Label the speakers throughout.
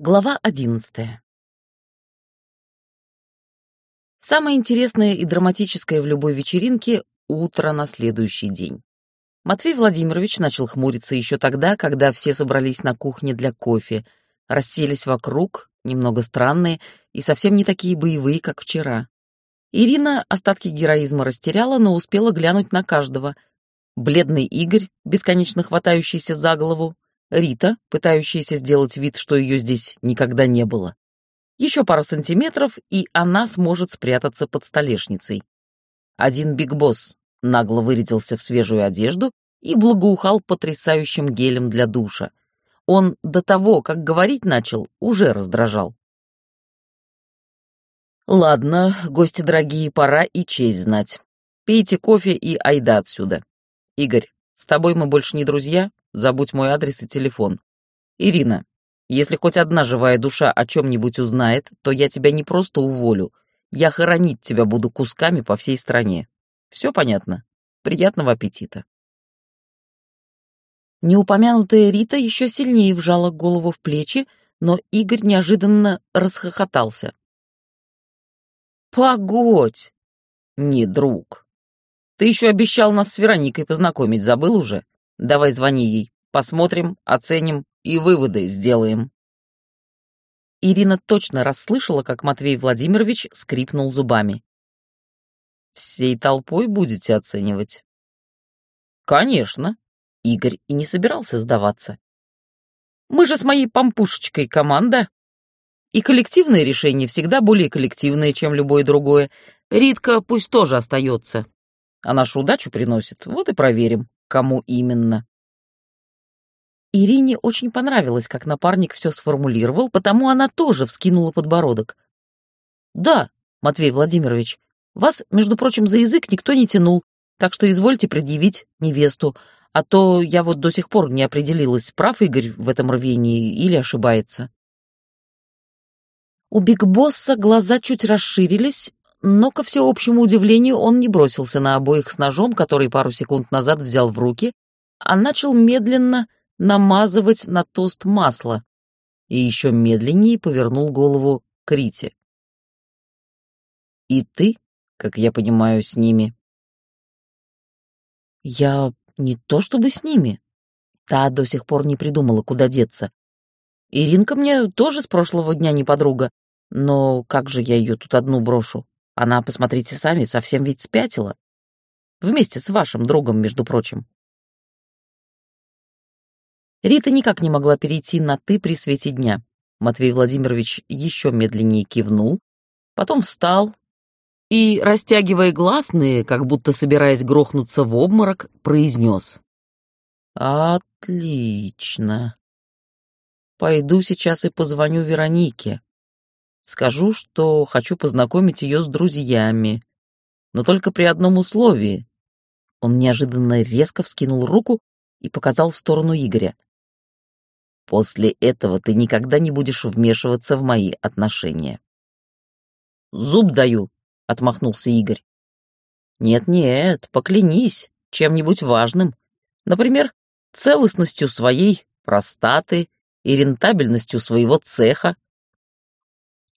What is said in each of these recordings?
Speaker 1: Глава одиннадцатая. Самое интересное и драматическое в любой вечеринке — утро на следующий день. Матвей Владимирович начал хмуриться еще тогда, когда все собрались на кухне для кофе, расселись вокруг, немного странные и совсем не такие боевые, как вчера. Ирина остатки героизма растеряла, но успела глянуть на каждого. Бледный Игорь, бесконечно хватающийся за голову, Рита, пытающаяся сделать вид, что ее здесь никогда не было. Еще пара сантиметров, и она сможет спрятаться под столешницей. Один Биг Босс нагло вырядился в свежую одежду и благоухал потрясающим гелем для душа. Он до того, как говорить начал, уже раздражал. «Ладно, гости дорогие, пора и честь знать. Пейте кофе и айда отсюда. Игорь, с тобой мы больше не друзья, Забудь мой адрес и телефон. Ирина, если хоть одна живая душа о чем-нибудь узнает, то я тебя не просто уволю, я хоронить тебя буду кусками по всей стране. Все понятно? Приятного аппетита. Неупомянутая Рита еще сильнее вжала голову в плечи, но Игорь неожиданно расхохотался. «Погодь! Не друг. Ты еще обещал нас с Вероникой познакомить, забыл уже? Давай звони ей. Посмотрим, оценим и выводы сделаем. Ирина точно расслышала, как Матвей Владимирович скрипнул зубами. «Всей толпой будете оценивать?» «Конечно!» Игорь и не собирался сдаваться. «Мы же с моей помпушечкой команда. И коллективное решение всегда более коллективное, чем любое другое. Ритка пусть тоже остается. А нашу удачу приносит, вот и проверим кому именно. Ирине очень понравилось, как напарник все сформулировал, потому она тоже вскинула подбородок. «Да, Матвей Владимирович, вас, между прочим, за язык никто не тянул, так что извольте предъявить невесту, а то я вот до сих пор не определилась, прав Игорь в этом рвении или ошибается». У Биг Босса глаза чуть расширились, но, ко всеобщему удивлению, он не бросился на обоих с ножом, который пару секунд назад взял в руки, а начал медленно намазывать на тост масло и еще медленнее повернул голову к Рите. «И ты, как я понимаю, с ними?» «Я не то чтобы с ними. Та до сих пор не придумала, куда деться. Иринка мне тоже с прошлого дня не подруга, но как же я ее тут одну брошу?» Она, посмотрите сами, совсем ведь спятила. Вместе с вашим другом, между прочим. Рита никак не могла перейти на «ты» при свете дня. Матвей Владимирович еще медленнее кивнул, потом встал и, растягивая гласные, как будто собираясь грохнуться в обморок, произнес. «Отлично. Пойду сейчас и позвоню Веронике. Скажу, что хочу познакомить ее с друзьями. Но только при одном условии. Он неожиданно резко вскинул руку и показал в сторону Игоря. После этого ты никогда не будешь вмешиваться в мои отношения. Зуб даю, отмахнулся Игорь. Нет-нет, поклянись чем-нибудь важным. Например, целостностью своей простаты и рентабельностью своего цеха.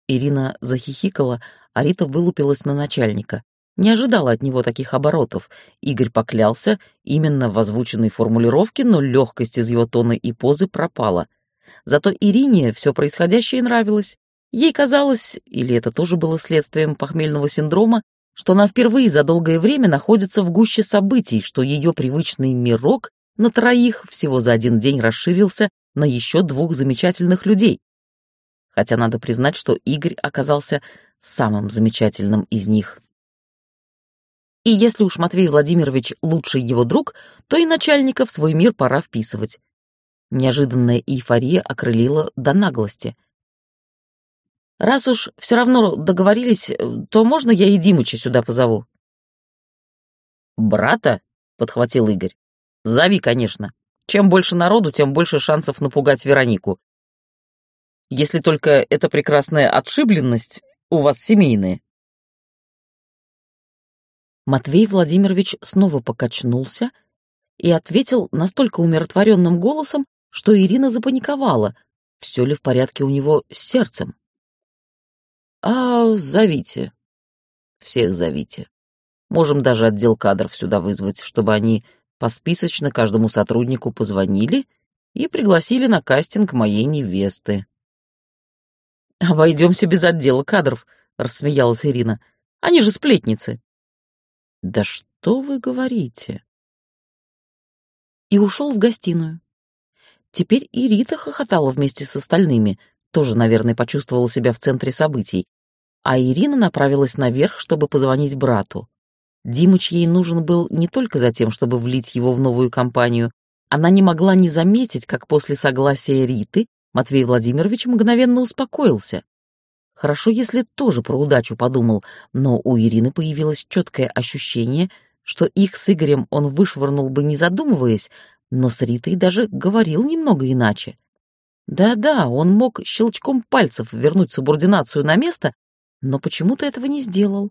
Speaker 1: Ирина захихикала, а Рита вылупилась на начальника. Не ожидала от него таких оборотов. Игорь поклялся именно в озвученной формулировке, но легкость из его тона и позы пропала. Зато Ирине все происходящее нравилось. Ей казалось, или это тоже было следствием похмельного синдрома, что она впервые за долгое время находится в гуще событий, что ее привычный мирок на троих всего за один день расширился на еще двух замечательных людей хотя надо признать, что Игорь оказался самым замечательным из них. И если уж Матвей Владимирович лучший его друг, то и начальника в свой мир пора вписывать. Неожиданная эйфория окрылила до наглости. «Раз уж все равно договорились, то можно я и Димыча сюда позову?» «Брата?» — подхватил Игорь. «Зови, конечно. Чем больше народу, тем больше шансов напугать Веронику. Если только эта прекрасная отшибленность у вас семейная. Матвей Владимирович снова покачнулся и ответил настолько умиротворенным голосом, что Ирина запаниковала. все ли в порядке у него с сердцем. «А зовите. Всех зовите. Можем даже отдел кадров сюда вызвать, чтобы они посписочно каждому сотруднику позвонили и пригласили на кастинг моей невесты». «Обойдемся без отдела кадров», — рассмеялась Ирина. «Они же сплетницы». «Да что вы говорите?» И ушел в гостиную. Теперь и Рита хохотала вместе с остальными, тоже, наверное, почувствовала себя в центре событий. А Ирина направилась наверх, чтобы позвонить брату. Димыч ей нужен был не только за тем, чтобы влить его в новую компанию. Она не могла не заметить, как после согласия Риты Матвей Владимирович мгновенно успокоился. Хорошо, если тоже про удачу подумал, но у Ирины появилось четкое ощущение, что их с Игорем он вышвырнул бы не задумываясь, но с Ритой даже говорил немного иначе. Да-да, он мог щелчком пальцев вернуть субординацию на место, но почему-то этого не сделал.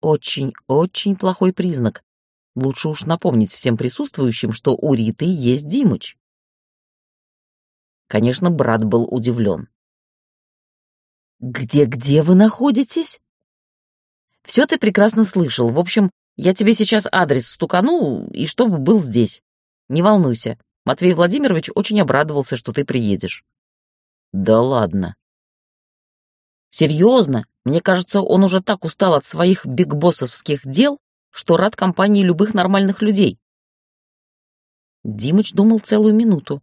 Speaker 1: Очень-очень плохой признак. Лучше уж напомнить всем присутствующим, что у Риты есть Димыч. Конечно, брат был удивлен. «Где-где вы находитесь?» «Все ты прекрасно слышал. В общем, я тебе сейчас адрес стукану, и чтобы был здесь». Не волнуйся, Матвей Владимирович очень обрадовался, что ты приедешь». «Да ладно». «Серьезно? Мне кажется, он уже так устал от своих бигбоссовских дел, что рад компании любых нормальных людей». Димыч думал целую минуту.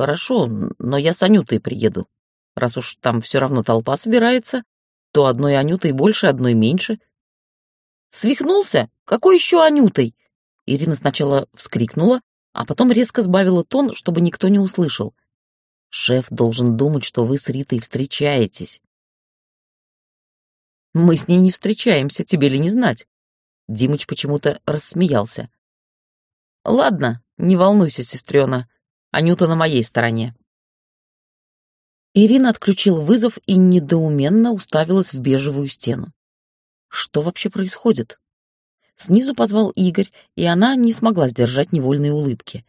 Speaker 1: «Хорошо, но я с Анютой приеду. Раз уж там все равно толпа собирается, то одной Анютой больше, одной меньше». «Свихнулся? Какой еще Анютой? Ирина сначала вскрикнула, а потом резко сбавила тон, чтобы никто не услышал. «Шеф должен думать, что вы с Ритой встречаетесь». «Мы с ней не встречаемся, тебе ли не знать?» Димыч почему-то рассмеялся. «Ладно, не волнуйся, сестрена, Анюта на моей стороне». Ирина отключила вызов и недоуменно уставилась в бежевую стену. Что вообще происходит? Снизу позвал Игорь, и она не смогла сдержать невольные улыбки.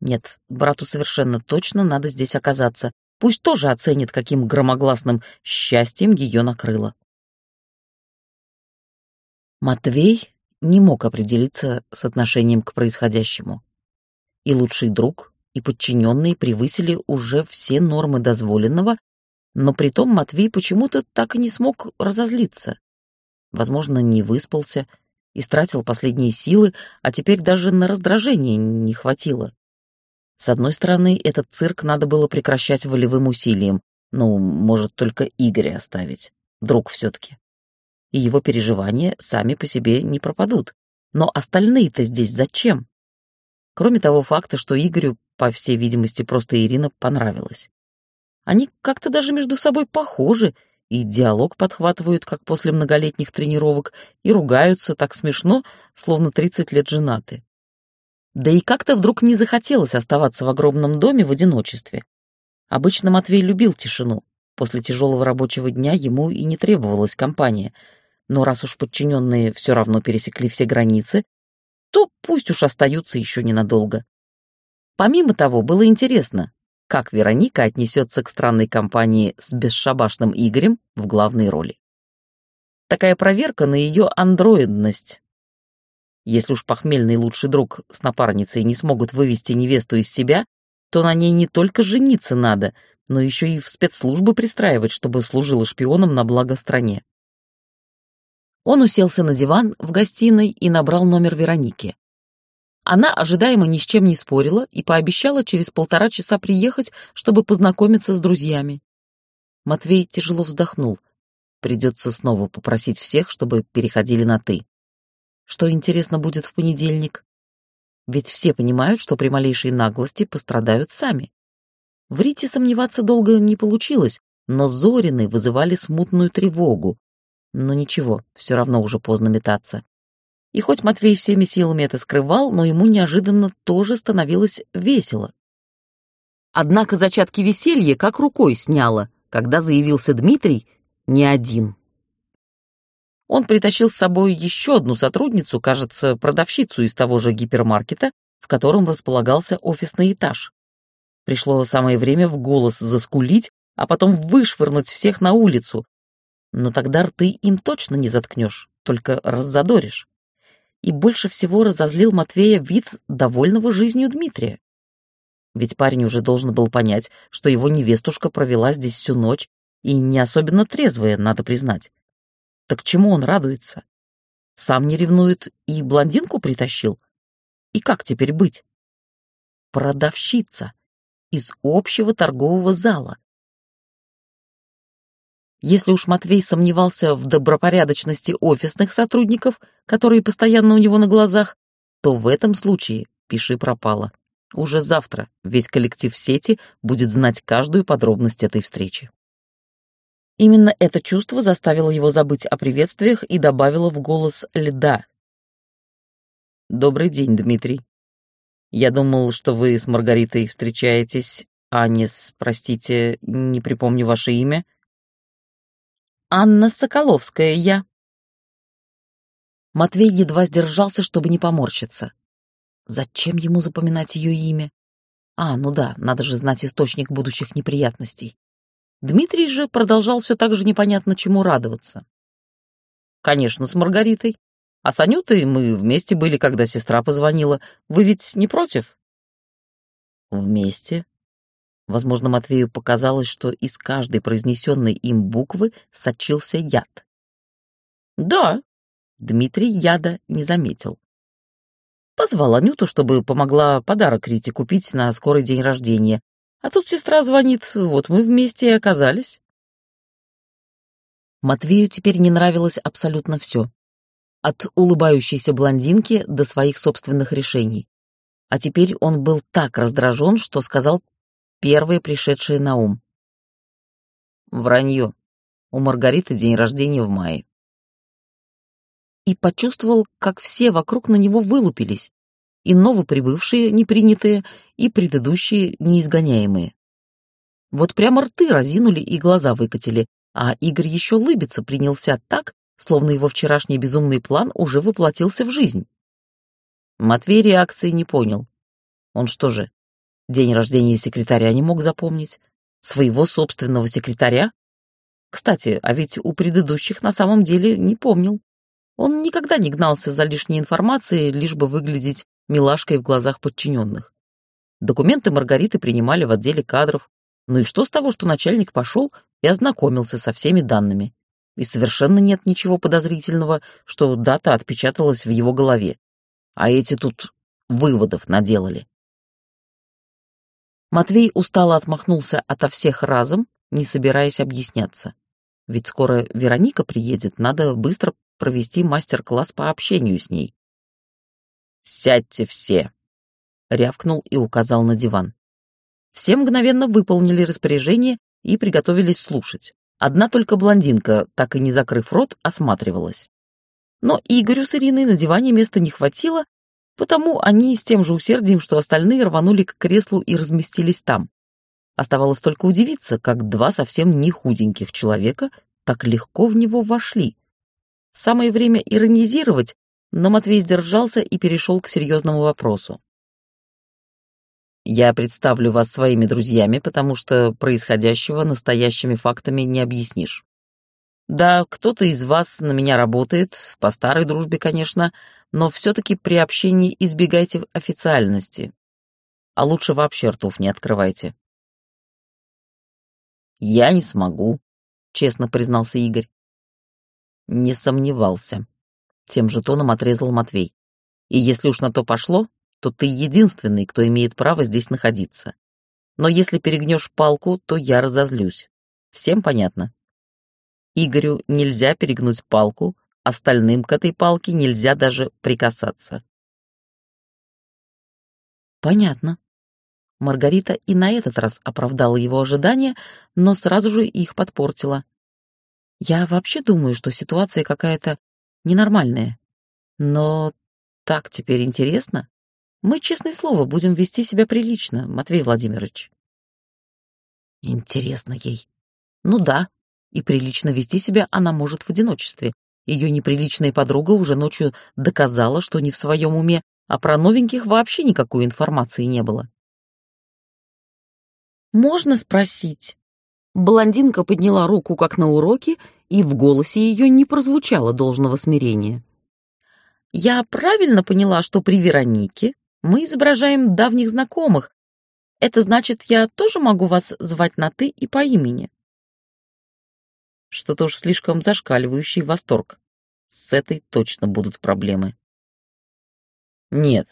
Speaker 1: Нет, брату совершенно точно надо здесь оказаться. Пусть тоже оценит, каким громогласным счастьем ее накрыло. Матвей не мог определиться с отношением к происходящему. И лучший друг, и подчиненные превысили уже все нормы дозволенного, но притом Матвей почему-то так и не смог разозлиться. Возможно, не выспался, истратил последние силы, а теперь даже на раздражение не хватило. С одной стороны, этот цирк надо было прекращать волевым усилием, ну, может, только Игоря оставить, друг все-таки. И его переживания сами по себе не пропадут. Но остальные-то здесь зачем? Кроме того факта, что Игорю, по всей видимости, просто Ирина понравилась. Они как-то даже между собой похожи, и диалог подхватывают, как после многолетних тренировок, и ругаются так смешно, словно 30 лет женаты. Да и как-то вдруг не захотелось оставаться в огромном доме в одиночестве. Обычно Матвей любил тишину. После тяжелого рабочего дня ему и не требовалась компания. Но раз уж подчиненные все равно пересекли все границы, то пусть уж остаются еще ненадолго. Помимо того, было интересно, как Вероника отнесется к странной компании с бесшабашным Игорем в главной роли. Такая проверка на ее андроидность. Если уж похмельный лучший друг с напарницей не смогут вывести невесту из себя, то на ней не только жениться надо, но еще и в спецслужбы пристраивать, чтобы служила шпионом на благо стране. Он уселся на диван в гостиной и набрал номер Вероники. Она ожидаемо ни с чем не спорила и пообещала через полтора часа приехать, чтобы познакомиться с друзьями. Матвей тяжело вздохнул. Придется снова попросить всех, чтобы переходили на «ты». Что, интересно, будет в понедельник? Ведь все понимают, что при малейшей наглости пострадают сами. В Рите сомневаться долго не получилось, но Зорины вызывали смутную тревогу. Но ничего, все равно уже поздно метаться. И хоть Матвей всеми силами это скрывал, но ему неожиданно тоже становилось весело. Однако зачатки веселья как рукой сняло, когда заявился Дмитрий не один. Он притащил с собой еще одну сотрудницу, кажется, продавщицу из того же гипермаркета, в котором располагался офисный этаж. Пришло самое время в голос заскулить, а потом вышвырнуть всех на улицу. Но тогда рты им точно не заткнешь, только раззадоришь. И больше всего разозлил Матвея вид довольного жизнью Дмитрия. Ведь парень уже должен был понять, что его невестушка провела здесь всю ночь и не особенно трезвая, надо признать. Так чему он радуется? Сам не ревнует и блондинку притащил? И как теперь быть? Продавщица из общего торгового зала. Если уж Матвей сомневался в добропорядочности офисных сотрудников, которые постоянно у него на глазах, то в этом случае пиши пропало. Уже завтра весь коллектив сети будет знать каждую подробность этой встречи. Именно это чувство заставило его забыть о приветствиях и добавило в голос льда. «Добрый день, Дмитрий. Я думал, что вы с Маргаритой встречаетесь, а не с, простите, не припомню ваше имя». «Анна Соколовская я». Матвей едва сдержался, чтобы не поморщиться. Зачем ему запоминать ее имя? А, ну да, надо же знать источник будущих неприятностей. Дмитрий же продолжал все так же непонятно чему радоваться. «Конечно, с Маргаритой. А с Анютой мы вместе были, когда сестра позвонила. Вы ведь не против?» «Вместе?» Возможно, Матвею показалось, что из каждой произнесенной им буквы сочился яд. «Да», — Дмитрий яда не заметил. Позвал Анюту, чтобы помогла подарок Рите купить на скорый день рождения, а тут сестра звонит, вот мы вместе и оказались. Матвею теперь не нравилось абсолютно все. От улыбающейся блондинки до своих собственных решений. А теперь он был так раздражен, что сказал первое пришедшее на ум. Вранье. У Маргариты день рождения в мае. И почувствовал, как все вокруг на него вылупились и новоприбывшие непринятые, и предыдущие неизгоняемые. Вот прямо рты разинули и глаза выкатили, а Игорь еще лыбиться принялся так, словно его вчерашний безумный план уже воплотился в жизнь. Матвей реакции не понял. Он что же, день рождения секретаря не мог запомнить? Своего собственного секретаря? Кстати, а ведь у предыдущих на самом деле не помнил. Он никогда не гнался за лишней информацией, лишь бы выглядеть милашкой в глазах подчиненных. Документы Маргариты принимали в отделе кадров. Ну и что с того, что начальник пошел и ознакомился со всеми данными? И совершенно нет ничего подозрительного, что дата отпечаталась в его голове. А эти тут выводов наделали. Матвей устало отмахнулся ото всех разом, не собираясь объясняться. Ведь скоро Вероника приедет, надо быстро провести мастер-класс по общению с ней. «Сядьте все!» — рявкнул и указал на диван. Все мгновенно выполнили распоряжение и приготовились слушать. Одна только блондинка, так и не закрыв рот, осматривалась. Но Игорю с Ириной на диване места не хватило, потому они с тем же усердием, что остальные, рванули к креслу и разместились там. Оставалось только удивиться, как два совсем не худеньких человека так легко в него вошли. Самое время иронизировать, но Матвей сдержался и перешел к серьезному вопросу. «Я представлю вас своими друзьями, потому что происходящего настоящими фактами не объяснишь. Да, кто-то из вас на меня работает, по старой дружбе, конечно, но все-таки при общении избегайте официальности. А лучше вообще ртов не открывайте». «Я не смогу», — честно признался Игорь. «Не сомневался», тем же тоном отрезал Матвей. И если уж на то пошло, то ты единственный, кто имеет право здесь находиться. Но если перегнешь палку, то я разозлюсь. Всем понятно? Игорю нельзя перегнуть палку, остальным к этой палке нельзя даже прикасаться. Понятно. Маргарита и на этот раз оправдала его ожидания, но сразу же их подпортила. Я вообще думаю, что ситуация какая-то ненормальные. Но так теперь интересно. Мы, честное слово, будем вести себя прилично, Матвей Владимирович. Интересно ей. Ну да, и прилично вести себя она может в одиночестве. Ее неприличная подруга уже ночью доказала, что не в своем уме, а про новеньких вообще никакой информации не было.
Speaker 2: можно спросить?» Блондинка подняла руку, как на уроке, и в голосе ее не прозвучало должного смирения. «Я правильно поняла, что при Веронике мы изображаем давних знакомых. Это значит, я тоже могу вас звать на «ты» и по имени?» Что-то уж слишком зашкаливающий восторг. С этой точно будут проблемы. «Нет,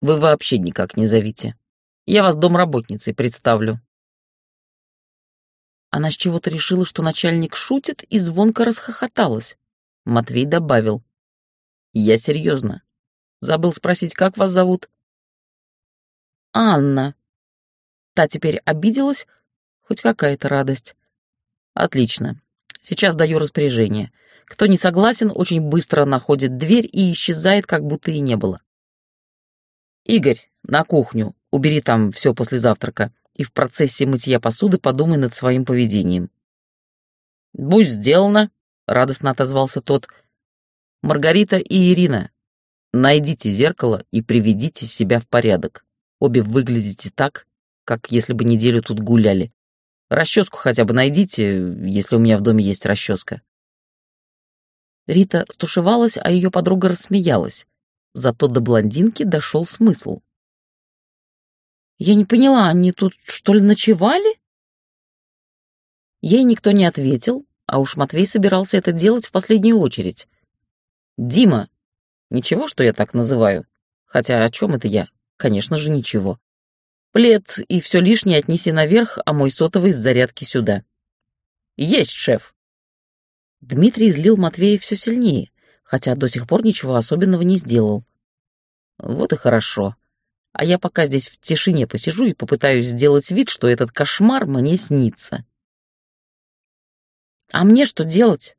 Speaker 2: вы вообще никак не зовите. Я вас домработницей представлю». Она с чего-то решила, что начальник шутит, и звонко расхохоталась. Матвей добавил. «Я серьезно. Забыл спросить, как вас зовут?» «Анна». Та теперь обиделась, хоть какая-то радость. «Отлично. Сейчас даю распоряжение. Кто не согласен, очень быстро находит дверь и исчезает, как будто и не было. Игорь, на кухню. Убери там все после завтрака и в процессе мытья посуды подумай над своим поведением. «Будь сделано», — радостно отозвался тот. «Маргарита и Ирина, найдите зеркало и приведите себя в порядок. Обе выглядите так, как если бы неделю тут гуляли. Расческу хотя бы найдите, если у меня в доме есть расческа». Рита стушевалась, а ее подруга рассмеялась. Зато до блондинки дошел смысл. Я не поняла, они тут что ли ночевали? Ей никто не ответил, а уж Матвей собирался это делать в последнюю очередь. «Дима!» Ничего, что я так называю? Хотя о чем это я? Конечно же, ничего. Плед и все лишнее отнеси наверх, а мой сотовый с зарядки сюда. Есть, шеф. Дмитрий злил Матвея все сильнее, хотя до сих пор ничего особенного не сделал. Вот и хорошо а я пока здесь в тишине посижу и попытаюсь сделать вид, что этот кошмар мне снится. «А мне что делать?»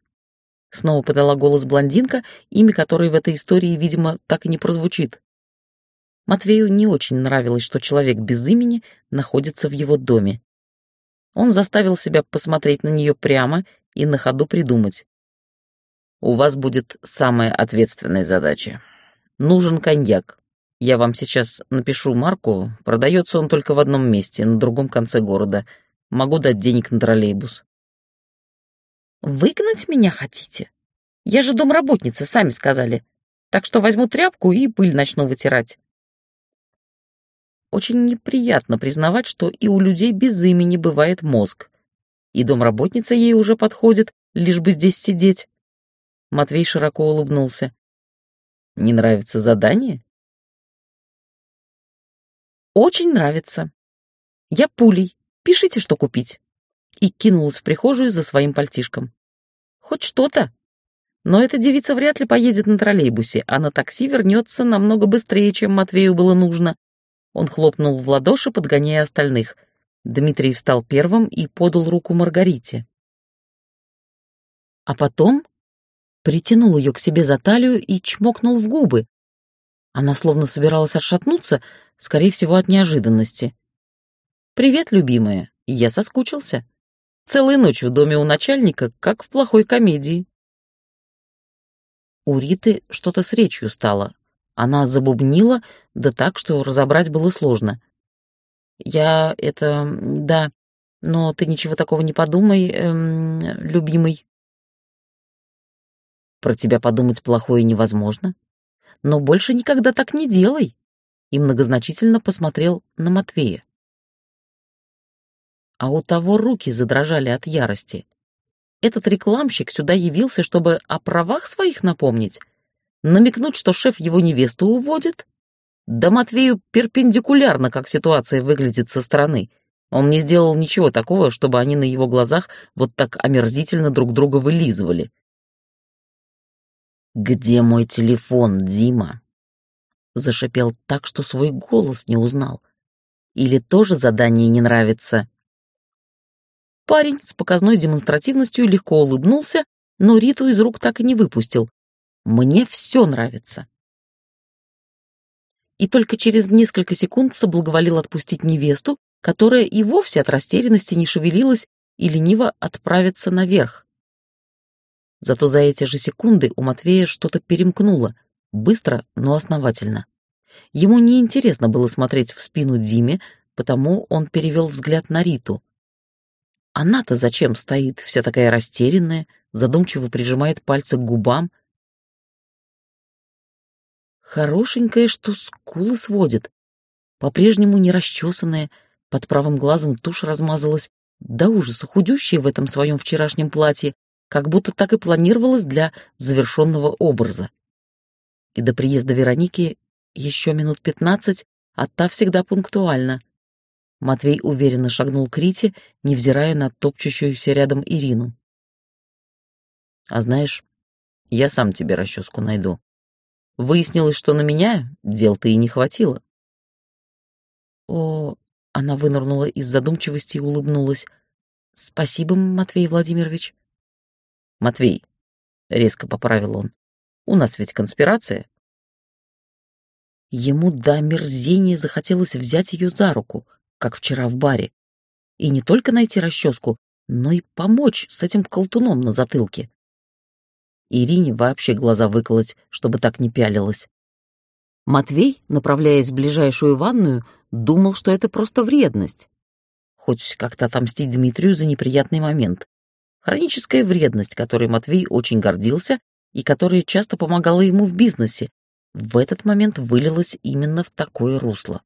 Speaker 2: Снова подала голос блондинка, имя которой в этой истории, видимо, так и не прозвучит. Матвею не очень нравилось, что человек без имени находится в его доме. Он заставил себя посмотреть на нее прямо и на ходу придумать. «У вас будет самая ответственная задача. Нужен коньяк. Я вам сейчас напишу марку. Продается он только в одном месте, на другом конце города. Могу дать денег на троллейбус. Выгнать меня хотите? Я же домработница, сами сказали. Так что возьму тряпку и пыль начну вытирать. Очень неприятно признавать, что и у людей без имени бывает мозг. И домработница ей уже подходит, лишь бы здесь сидеть. Матвей широко улыбнулся. Не нравится задание? Очень нравится. Я пулей. Пишите, что купить. И кинулась в прихожую за своим пальтишком. Хоть что-то. Но эта девица вряд ли поедет на троллейбусе, а на такси вернется намного быстрее, чем Матвею было нужно. Он хлопнул в ладоши, подгоняя остальных. Дмитрий встал первым и подал руку Маргарите. А потом притянул ее к себе за талию и чмокнул в губы. Она словно собиралась отшатнуться, скорее всего, от неожиданности. «Привет, любимая, я соскучился. Целая ночь в доме у начальника, как в плохой комедии». У Риты что-то с речью стало. Она забубнила, да так, что разобрать было сложно. «Я это... да, но ты ничего такого не подумай, эм, любимый». «Про тебя подумать плохое невозможно. Но больше никогда так не делай», и многозначительно посмотрел на Матвея. А у того руки задрожали от ярости. Этот рекламщик сюда явился, чтобы о правах своих напомнить, намекнуть, что шеф его невесту уводит. Да Матвею перпендикулярно, как ситуация выглядит со стороны. Он не сделал ничего такого, чтобы они на его глазах вот так омерзительно друг друга вылизывали. «Где мой телефон, Дима?» Зашипел так, что свой голос не узнал. Или тоже задание не нравится? Парень с показной демонстративностью легко улыбнулся, но Риту из рук так и не выпустил. «Мне все нравится». И только через несколько секунд соблаговолил отпустить невесту, которая и вовсе от растерянности не шевелилась и лениво отправиться наверх. Зато за эти же секунды у Матвея что-то перемкнуло, Быстро, но основательно. Ему не интересно было смотреть в спину Диме, потому он перевел взгляд на Риту. Она-то зачем стоит, вся такая растерянная, задумчиво прижимает пальцы к губам. Хорошенькая, что скулы сводит, по-прежнему не расчесанная, под правым глазом тушь размазалась, до ужаса худющая в этом своем вчерашнем платье, как будто так и планировалось для завершенного образа. И до приезда Вероники еще минут пятнадцать, а та всегда пунктуальна. Матвей уверенно шагнул к Рите, невзирая на топчущуюся рядом Ирину. «А знаешь, я сам тебе расческу найду. Выяснилось, что на меня дел-то и не хватило». «О, она вынырнула из задумчивости и улыбнулась. «Спасибо, Матвей Владимирович». «Матвей», — резко поправил он, — «у нас ведь конспирация». Ему до омерзения захотелось взять ее за руку, как вчера в баре, и не только найти расческу, но и помочь с этим колтуном на затылке. Ирине вообще глаза выколоть, чтобы так не пялилась. Матвей, направляясь в ближайшую ванную, думал, что это просто вредность. Хоть как-то отомстить Дмитрию за неприятный момент. Хроническая вредность, которой Матвей очень гордился и которая часто помогала ему в бизнесе, в этот момент вылилась именно в такое русло.